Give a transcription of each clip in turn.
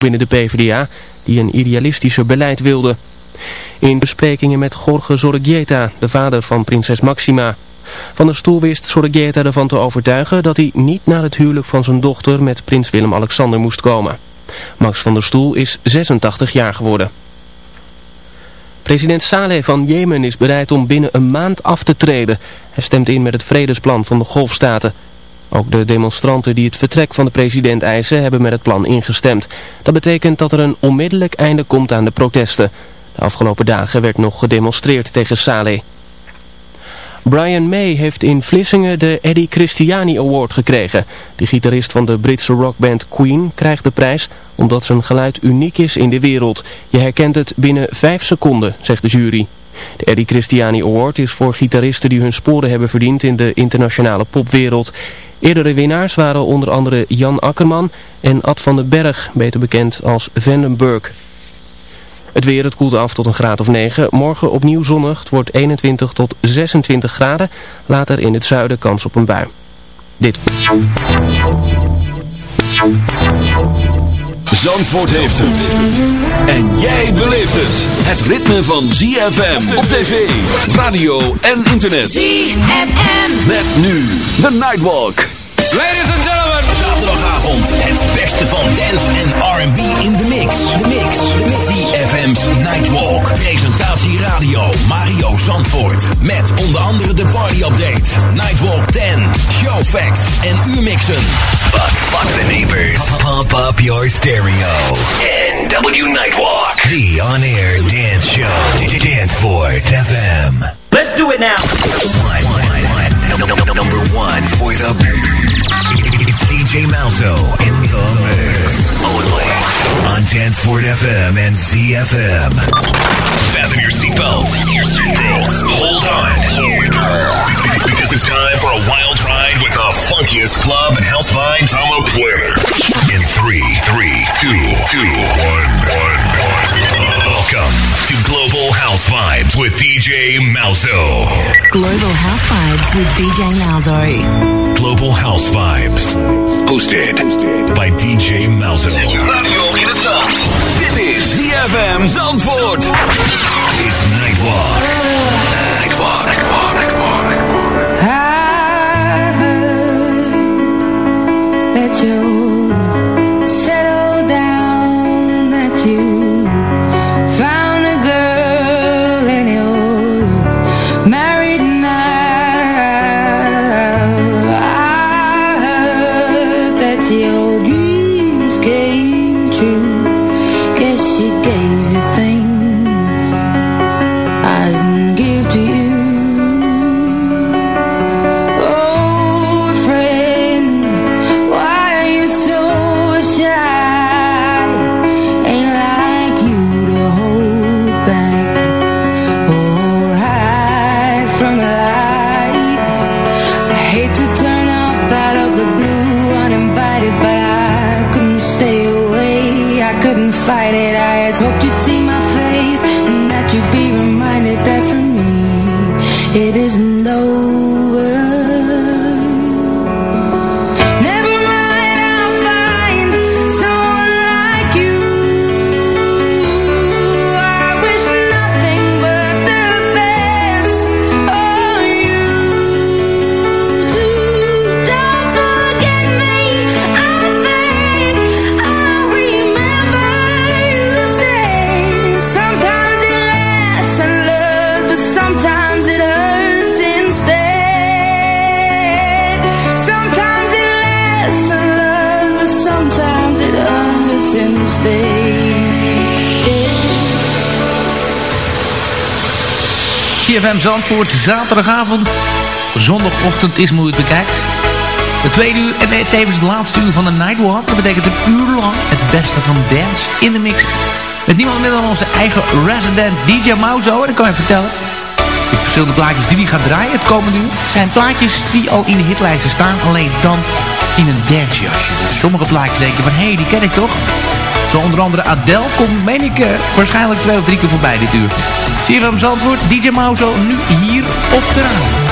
binnen de PvdA die een idealistischer beleid wilde. In besprekingen met Jorge Zorregieta, de vader van prinses Maxima. Van der Stoel wist Zorregieta ervan te overtuigen dat hij niet naar het huwelijk van zijn dochter met prins Willem-Alexander moest komen. Max van der Stoel is 86 jaar geworden. President Saleh van Jemen is bereid om binnen een maand af te treden. Hij stemt in met het vredesplan van de golfstaten. Ook de demonstranten die het vertrek van de president eisen hebben met het plan ingestemd. Dat betekent dat er een onmiddellijk einde komt aan de protesten. De afgelopen dagen werd nog gedemonstreerd tegen Saleh. Brian May heeft in Vlissingen de Eddie Christiani Award gekregen. De gitarist van de Britse rockband Queen krijgt de prijs omdat zijn geluid uniek is in de wereld. Je herkent het binnen vijf seconden, zegt de jury. De Eddie Christiani Award is voor gitaristen die hun sporen hebben verdiend in de internationale popwereld. Eerdere winnaars waren onder andere Jan Akkerman en Ad van den Berg, beter bekend als Vandenberg. Het weer, het koelt af tot een graad of 9. Morgen opnieuw zonnig, het wordt 21 tot 26 graden. Later in het zuiden kans op een bui. Dit. Zandvoort heeft het. En jij beleeft het. Het ritme van ZFM op tv, radio en internet. ZFM. Met nu The Nightwalk. Ladies and gentlemen. Zaterdagavond het beste van dance en R&B in de mix. De mix. ZFM's Nightwalk. Presentatie radio Mario Zandvoort. Met onder andere de party update. Nightwalk 10. Show facts en uurmixen. But fuck the neighbors. Pump up your stereo. NW Nightwalk. The on-air dance show. Danceport FM. Let's do it now. One, one, one. No, no, no, number one for the beats. It's DJ Malzo in the mix. Only on Danceport FM and ZFM. Fasten your seatbelts. Hold on. Because it's time for a wild ride with the funkiest club and house vibes on the planet. In three, three, two, two, one, one, one. Welcome to Global House Vibes with DJ Malzo. Global House Vibes with DJ Malzo. Global House Vibes. Hosted by DJ Malzo. Radio in het zand. Dit is ZFM Zandvoort. It's. Nightwalk. Nightwalk. Nightwalk. Zandvoort, zaterdagavond. Zondagochtend is het bekijkt. De tweede uur en tevens het laatste uur van de Nightwalk. Dat betekent een uur lang het beste van dance in de mix. Met niemand minder dan onze eigen resident DJ Mauzo. En ik kan je vertellen, de verschillende plaatjes die hij gaat draaien het komende uur... zijn plaatjes die al in de hitlijsten staan, alleen dan in een dancejasje. Dus sommige plaatjes denk je van, hé, hey, die ken ik toch? Zo onder andere Adele komt, meen ik, waarschijnlijk twee of drie keer voorbij dit uur. CFM Zandvoort, DJ Mauzo, nu hier op de radio.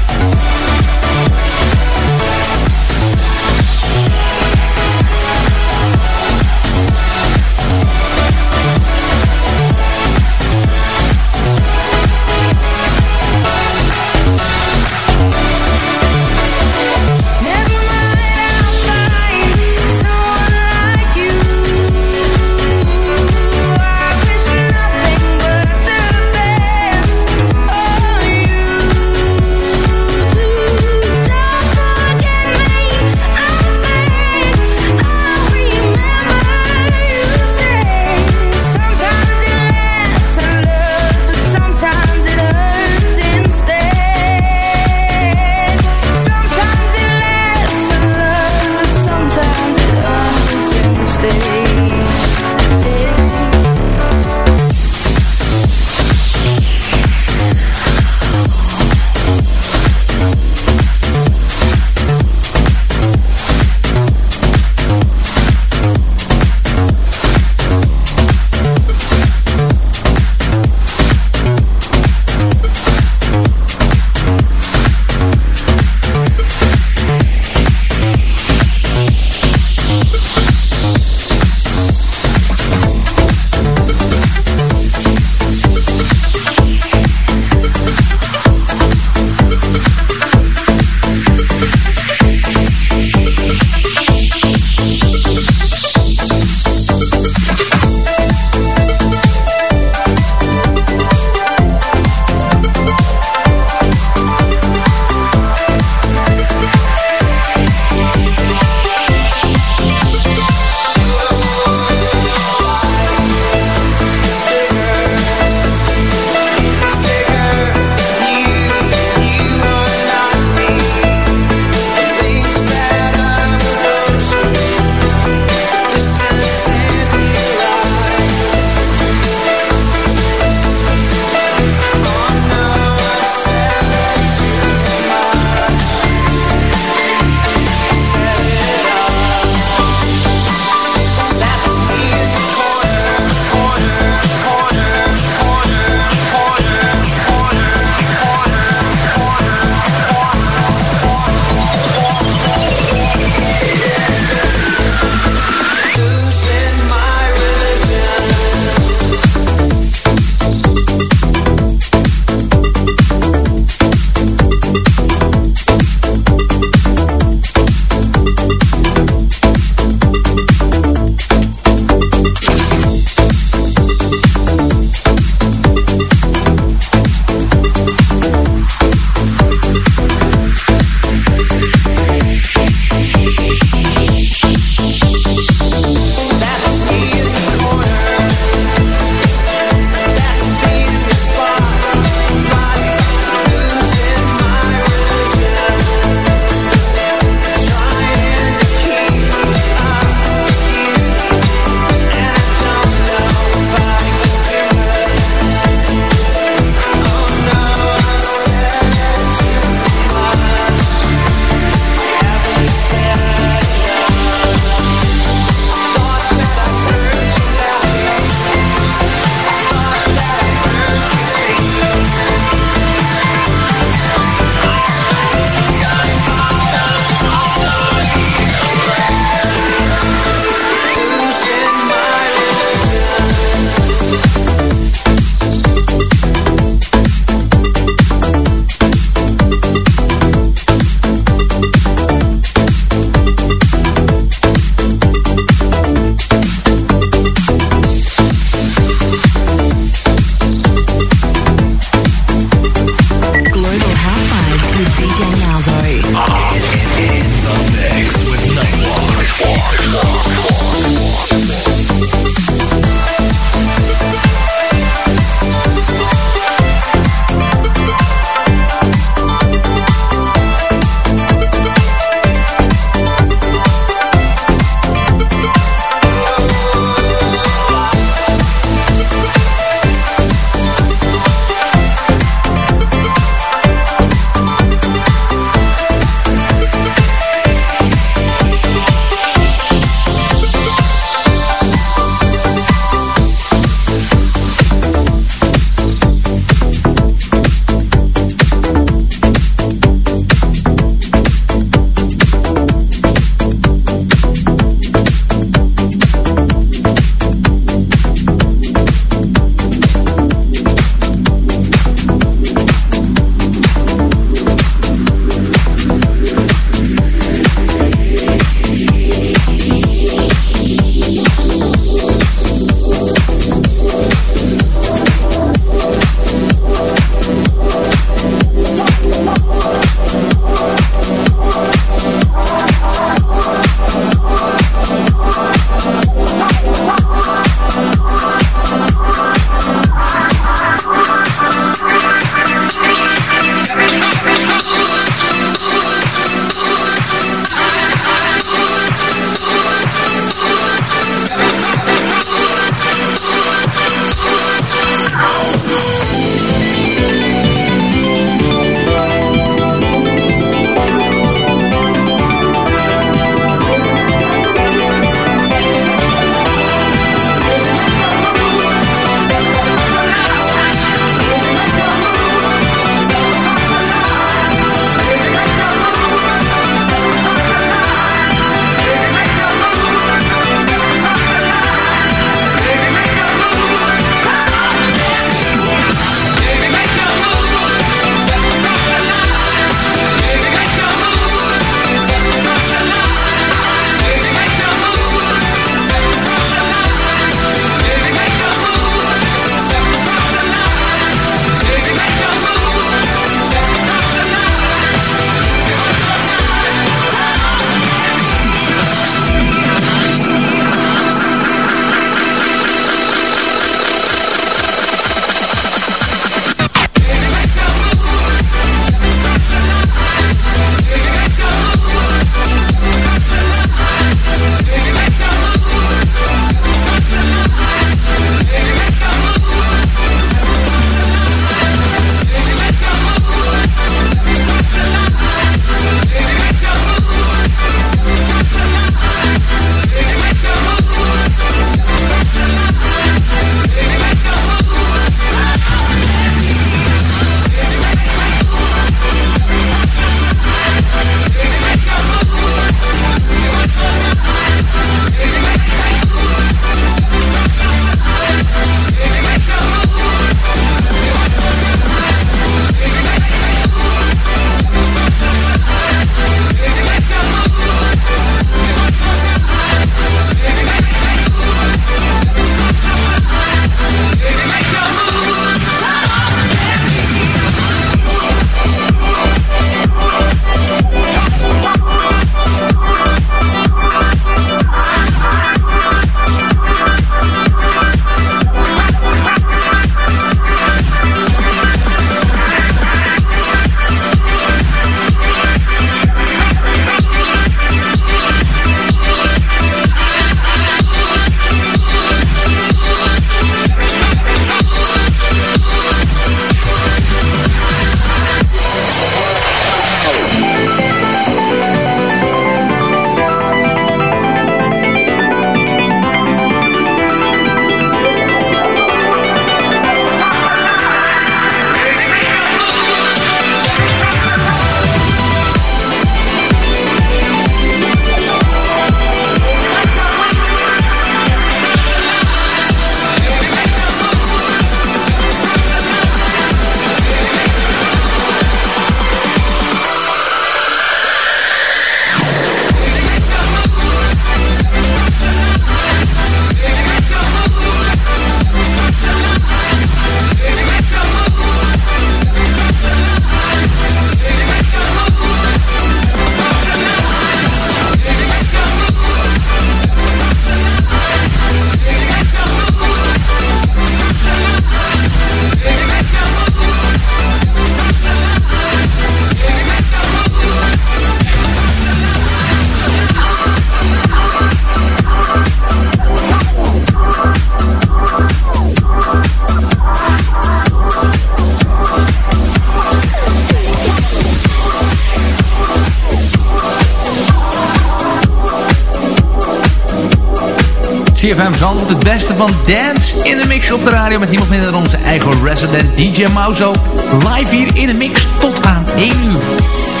CFM Zandvoort, het beste van Dance in de Mix op de radio... met niemand minder dan onze eigen resident DJ Mauzo. Live hier in de mix tot aan 1 uur.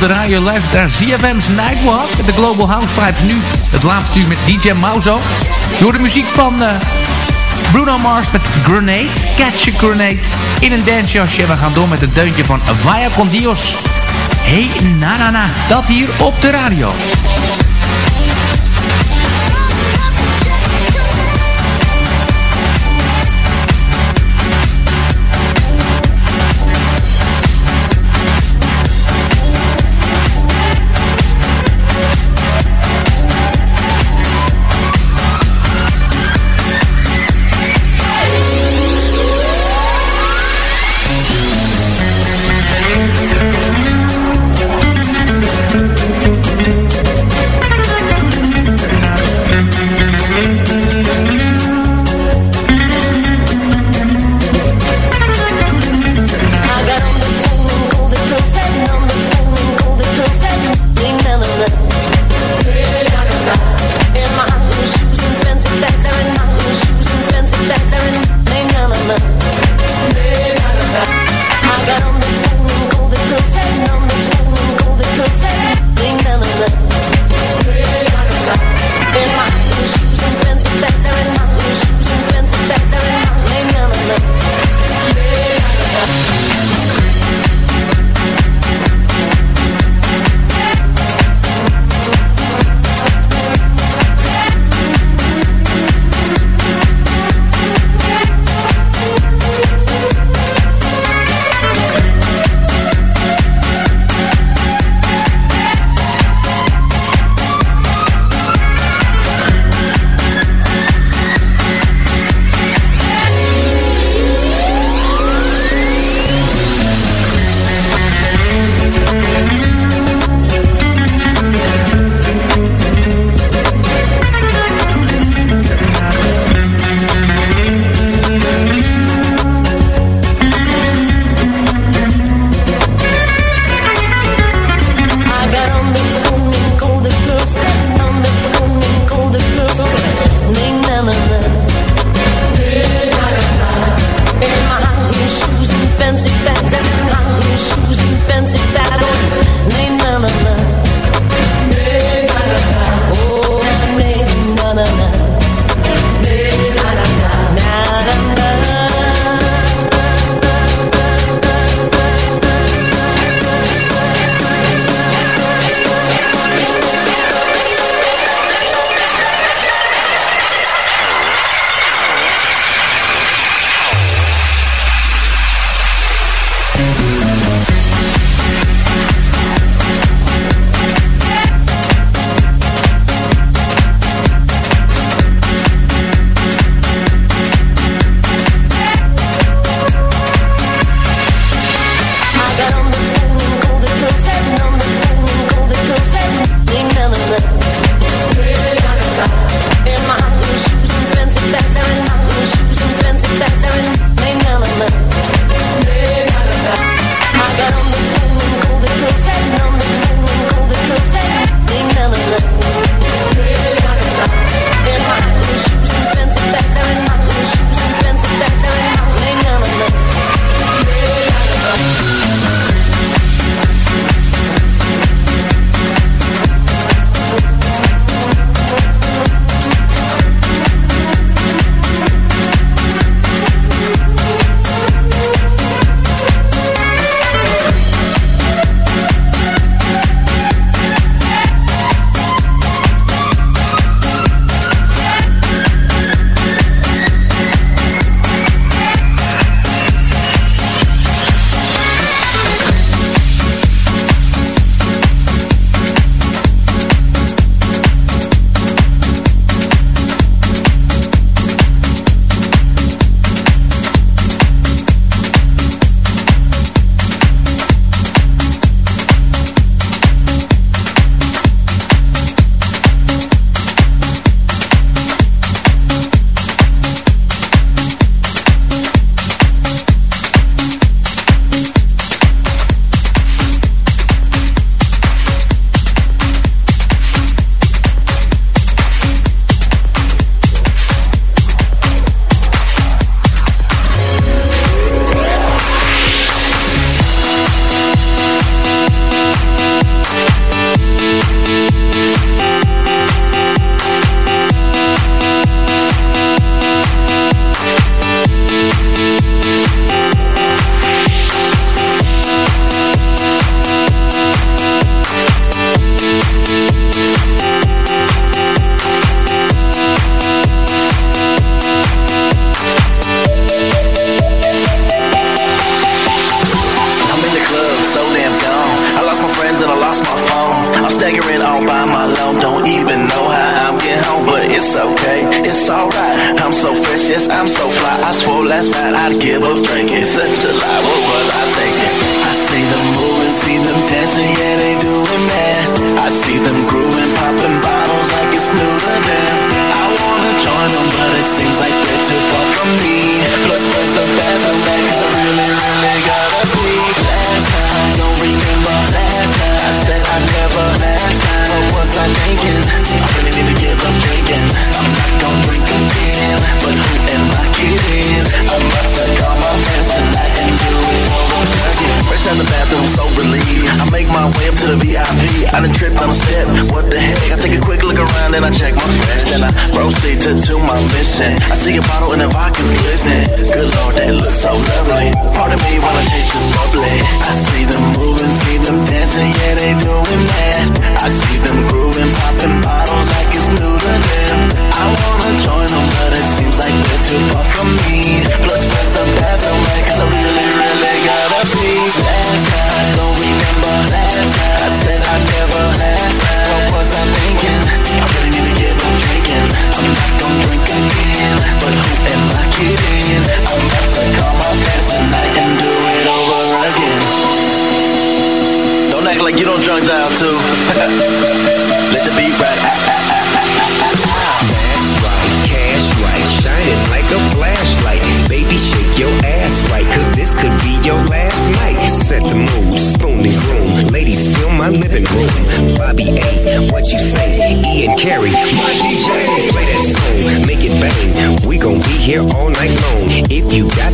De radio. Luistert naar ZFM's Nightwalk. De Global House Vibes nu. Het laatste uur met DJ Mauzo. Door de muziek van uh, Bruno Mars met Grenade. Catch a Grenade. In een dancejasje. We gaan door met het deuntje van Vaya Con Dios. Hey na na na. Dat hier op de radio.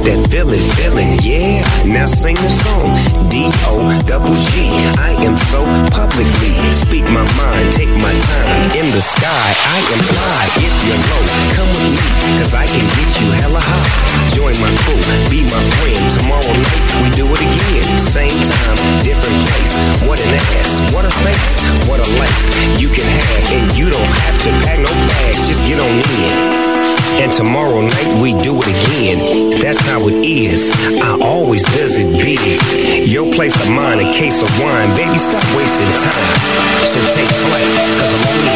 that feeling, feeling, yeah. Now sing the song, D O double G. I am so publicly speak my mind, take my time in the sky. I am fly if you're low. Come with me, cause I can get you hella high. Join my crew, be my friend. Tomorrow night we do it again. Same time, different place. What an ass, what a face, what a life you can have. And you don't have to pack no bags, just get on in. And tomorrow night we do it again. That's how it is. I always does it big. Your place of mine, a case of wine. Baby, stop wasting time. So take flight, cause I'm only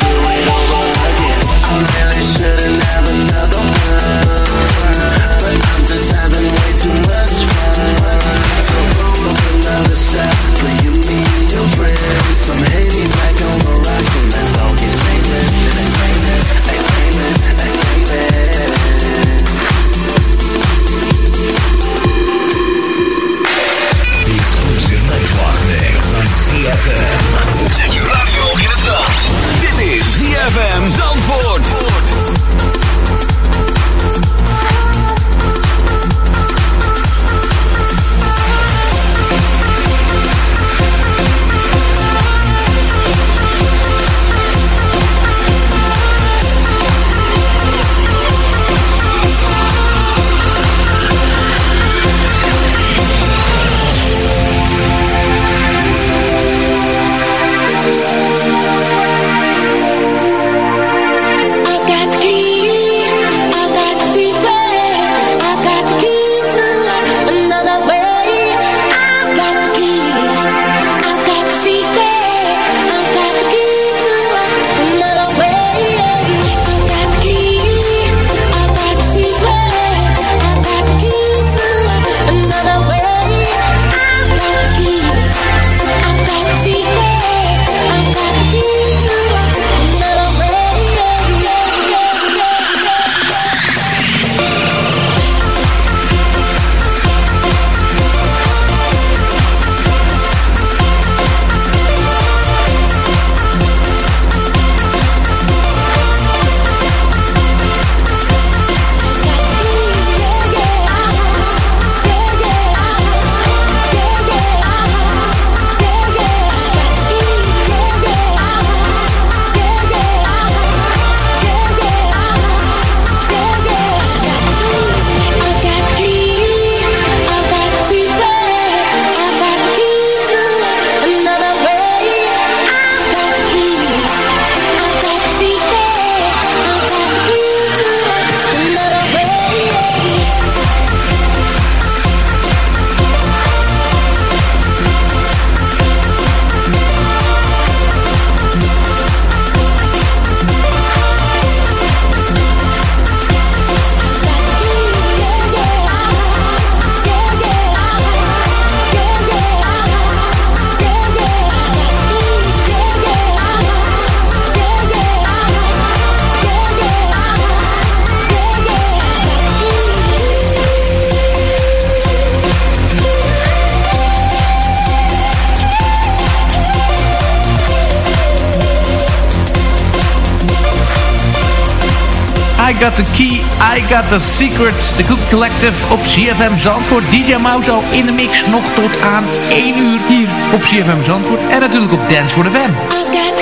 Got The Key, I Got The Secret. De Cookie Collective op CFM Zandvoort. DJ Mauzo in de mix nog tot aan 1 uur hier op CFM Zandvoort. En natuurlijk op Dance for the Fam.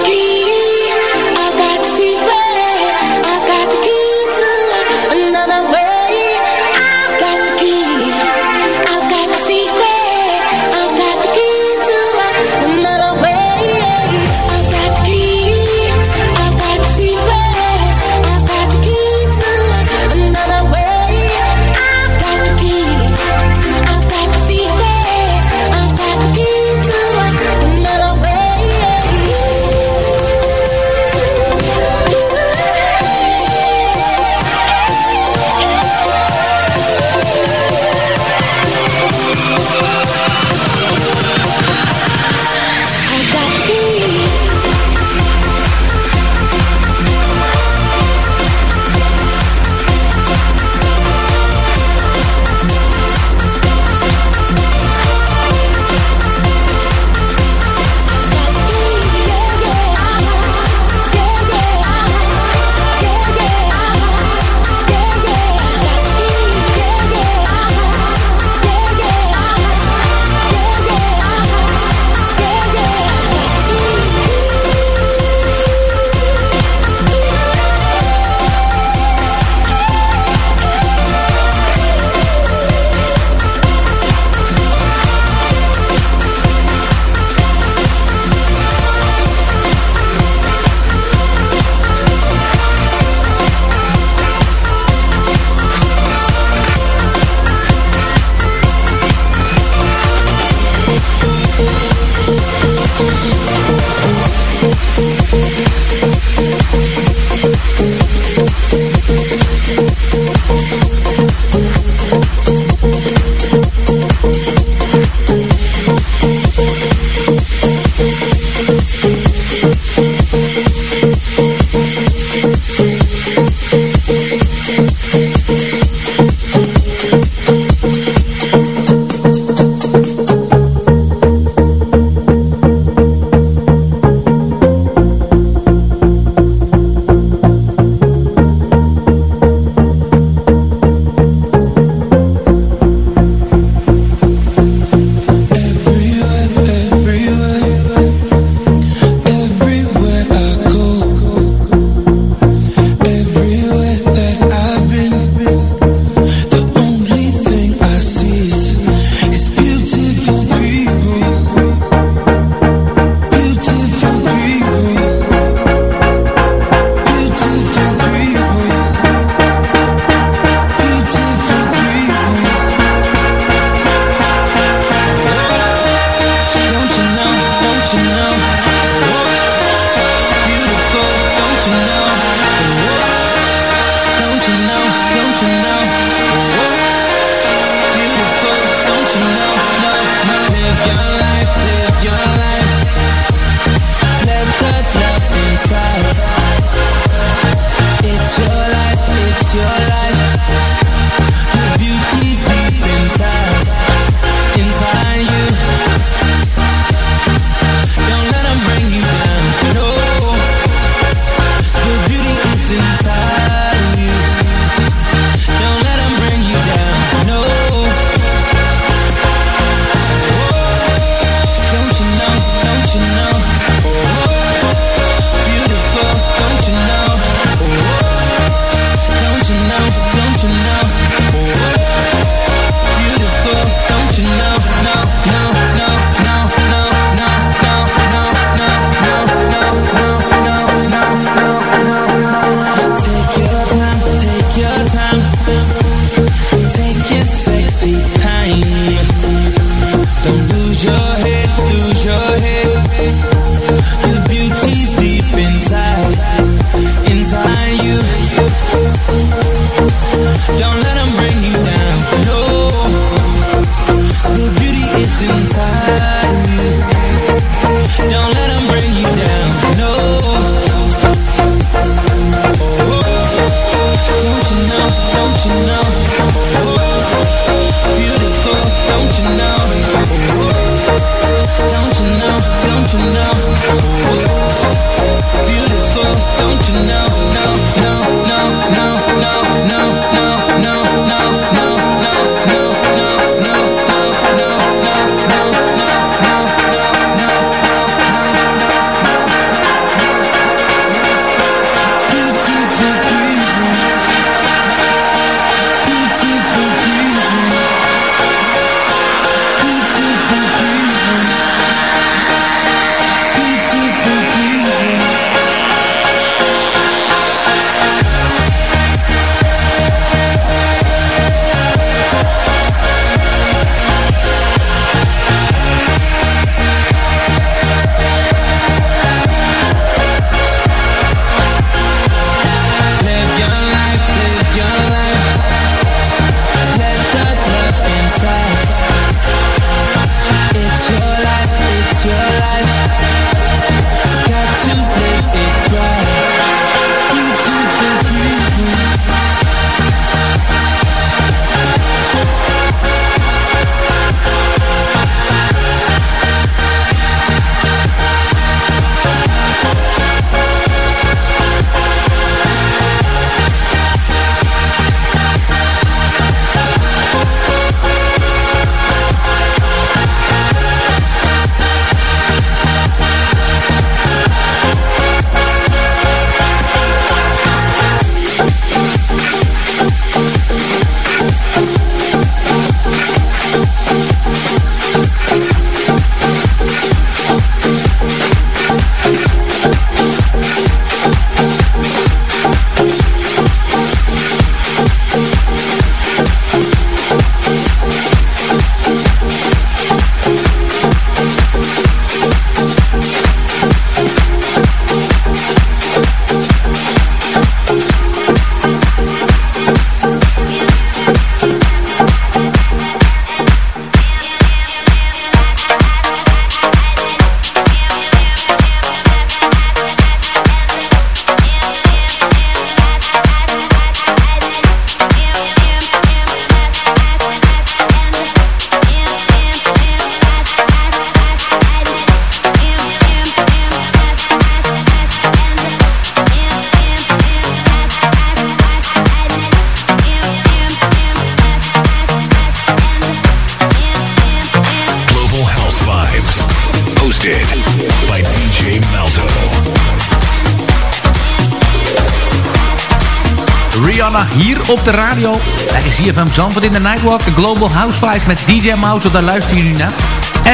ZFM Zandvoort in de Nightwalk. De Global Housewives met DJ Mouse. Daar luisteren jullie naar.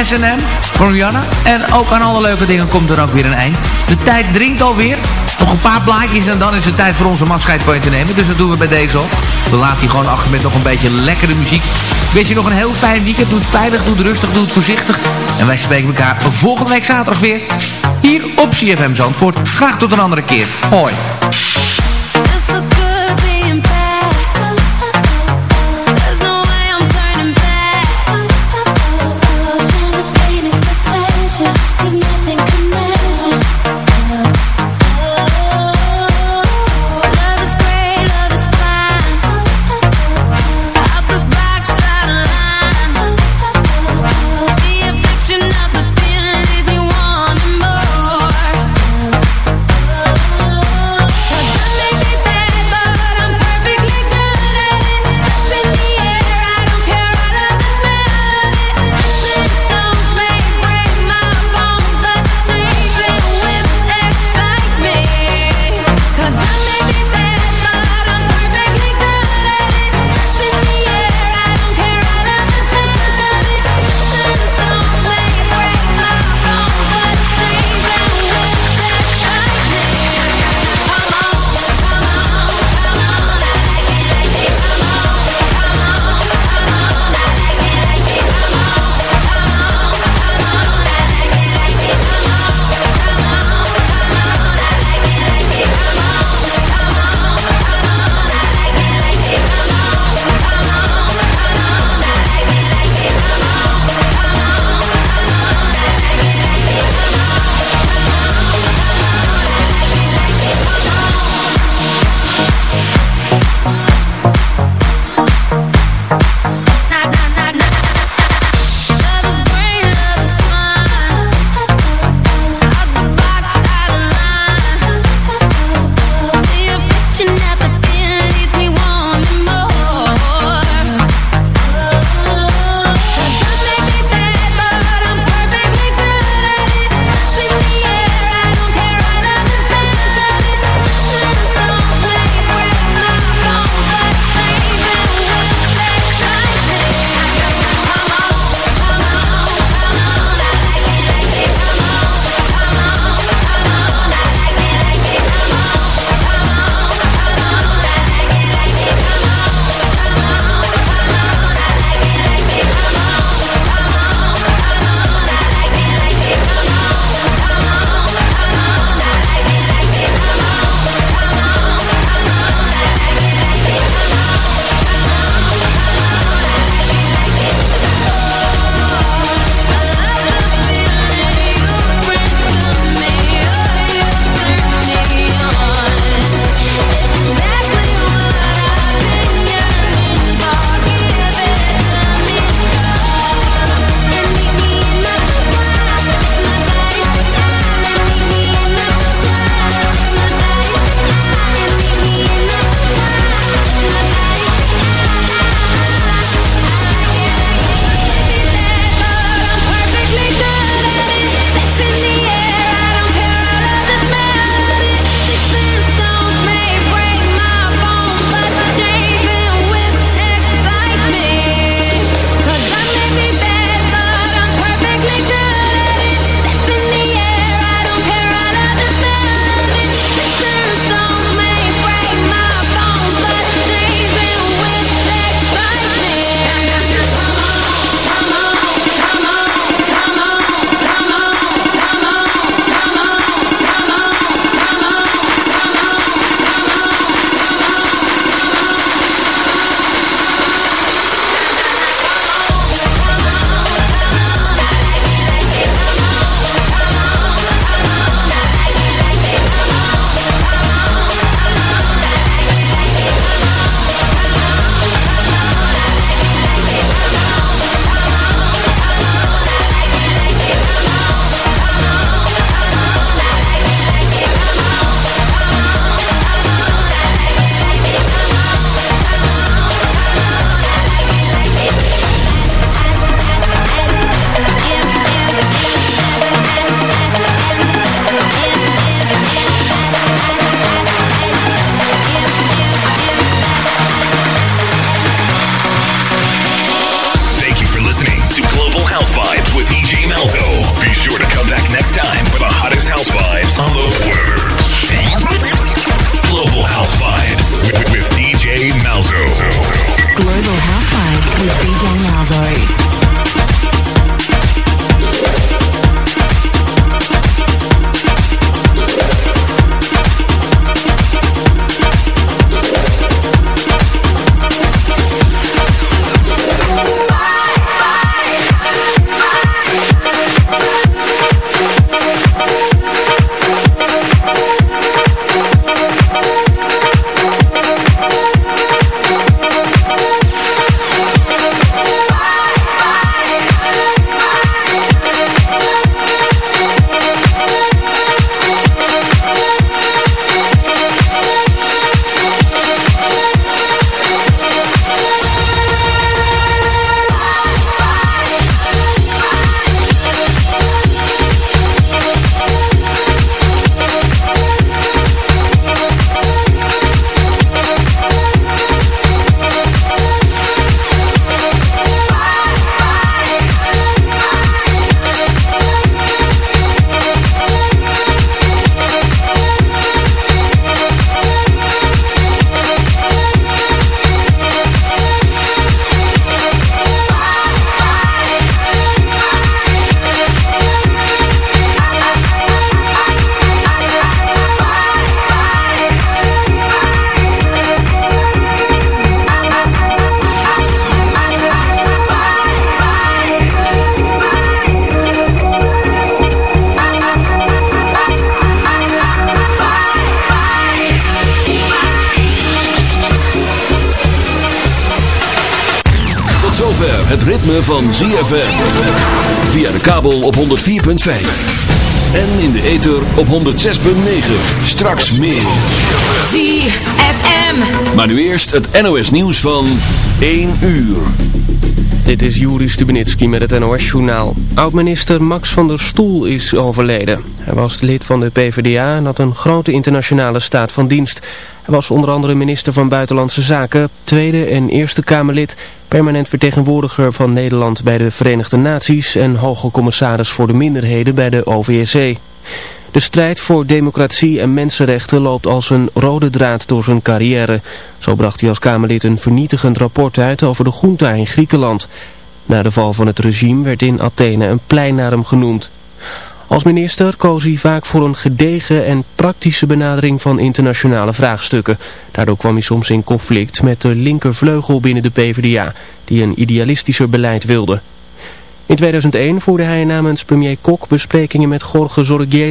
S&M van Rihanna. En ook aan alle leuke dingen komt er ook weer een eind. De tijd dringt alweer. Nog een paar blaadjes en dan is het tijd voor onze afscheid van je te nemen. Dus dat doen we bij deze op. We laten die gewoon achter met nog een beetje lekkere muziek. Weet je nog een heel fijn weekend. Doe het veilig, doe het rustig, doe het voorzichtig. En wij spreken elkaar volgende week zaterdag weer. Hier op CFM Zandvoort. Graag tot een andere keer. Hoi. En in de ether op 106.9. Straks meer. ZFM. Maar nu eerst het NOS nieuws van 1 uur. Dit is Juri Stubenitski met het NOS-journaal. Oud-minister Max van der Stoel is overleden. Hij was lid van de PvdA en had een grote internationale staat van dienst. Hij was onder andere minister van Buitenlandse Zaken, Tweede en Eerste Kamerlid, permanent vertegenwoordiger van Nederland bij de Verenigde Naties en hoge commissaris voor de minderheden bij de OVSE. De strijd voor democratie en mensenrechten loopt als een rode draad door zijn carrière. Zo bracht hij als Kamerlid een vernietigend rapport uit over de junta in Griekenland. Na de val van het regime werd in Athene een plein naar hem genoemd. Als minister koos hij vaak voor een gedegen en praktische benadering van internationale vraagstukken. Daardoor kwam hij soms in conflict met de linkervleugel binnen de PvdA, die een idealistischer beleid wilde. In 2001 voerde hij namens premier Kok besprekingen met Jorge Zorgier.